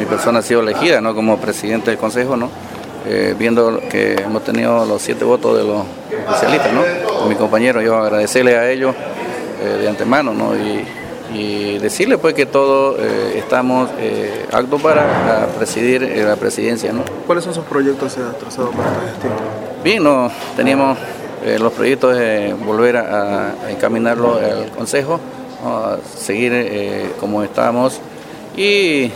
mi persona ha sido elegida ¿no? como presidente del Consejo, ¿no? Eh, viendo que hemos tenido los siete votos de los especialistas, ¿no? Mi compañero, yo agradecerle a ellos eh, de antemano, ¿no? Y, y decirle pues que todos eh, estamos eh, aptos para presidir eh, la presidencia. ¿no? ¿Cuáles son sus proyectos trazados para esta gestión? Bien, no, teníamos los proyectos de volver a, a encaminarlo al Consejo, a seguir como estábamos y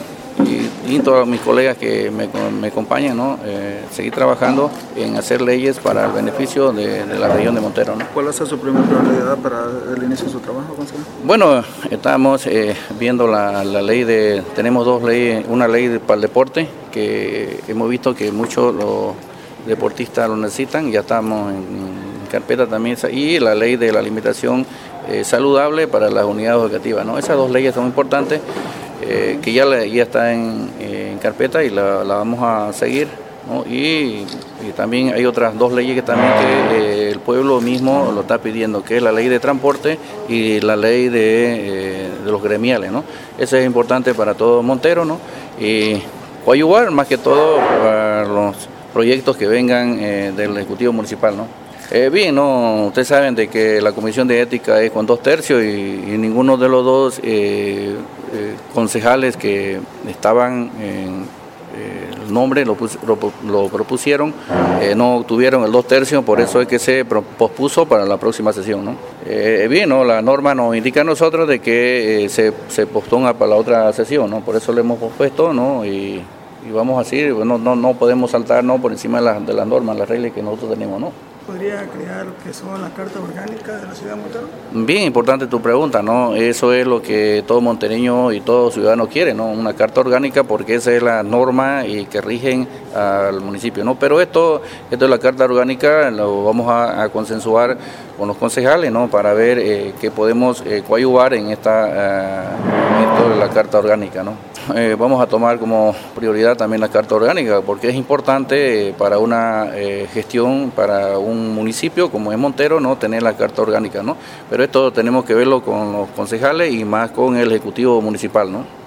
y, todos mis colegas que me, me acompañan, ¿no? Eh, seguir trabajando en hacer leyes para el beneficio de, la región de Montero. ¿no? ¿Cuál va a ser su primera prioridad para el inicio de su trabajo, consejero? Bueno, estamos eh, viendo la, la, ley de, tenemos dos leyes, una ley para el deporte, que hemos visto que muchos los deportistas lo necesitan, ya estamos en, carpeta también, y la ley de la alimentación eh, saludable para las unidades educativas. ¿no? Esas dos leyes son importantes eh, que ya, ya está en, carpeta y la, vamos a seguir. Y, también hay otras dos leyes que también eh, el pueblo mismo lo está pidiendo, que es la ley de transporte y la ley de, eh, los gremiales. ¿no? Eso es importante para todo Montero ¿no? y ayudar más que todo para los proyectos que vengan del Ejecutivo Municipal. ¿no? Eh, bien, no, ustedes saben de que la Comisión de Ética es con dos tercios y, ninguno de los dos eh, eh, concejales que estaban en el nombre lo, propusieron, no obtuvieron el dos tercios, por eso es que se pospuso para la próxima sesión. ¿no? bien, ¿no? la norma nos indica a nosotros de que se, se posponga para la otra sesión, ¿no? por eso le hemos pospuesto ¿no? y, vamos a decir, no, no, no podemos saltar ¿no? por encima de, de las normas, las reglas que nosotros tenemos. ¿no? Podría crear que son las cartas orgánicas de la ciudad de Montero? Bien importante tu pregunta, ¿no? Eso es lo que todo montereño y todo ciudadano quiere, ¿no? Una carta orgánica porque esa es la norma y que rigen al municipio, ¿no? Pero esto, esto es la carta orgánica, lo vamos a, consensuar con los concejales, ¿no? Para ver eh, qué podemos eh, coayuvar en esta eh, la carta orgánica, ¿no? Eh, vamos a tomar como prioridad también la carta orgánica, porque es importante eh, para una eh, gestión, para un municipio como es Montero, no tener la carta orgánica, ¿no? Pero esto tenemos que verlo con los concejales y más con el Ejecutivo Municipal, ¿no?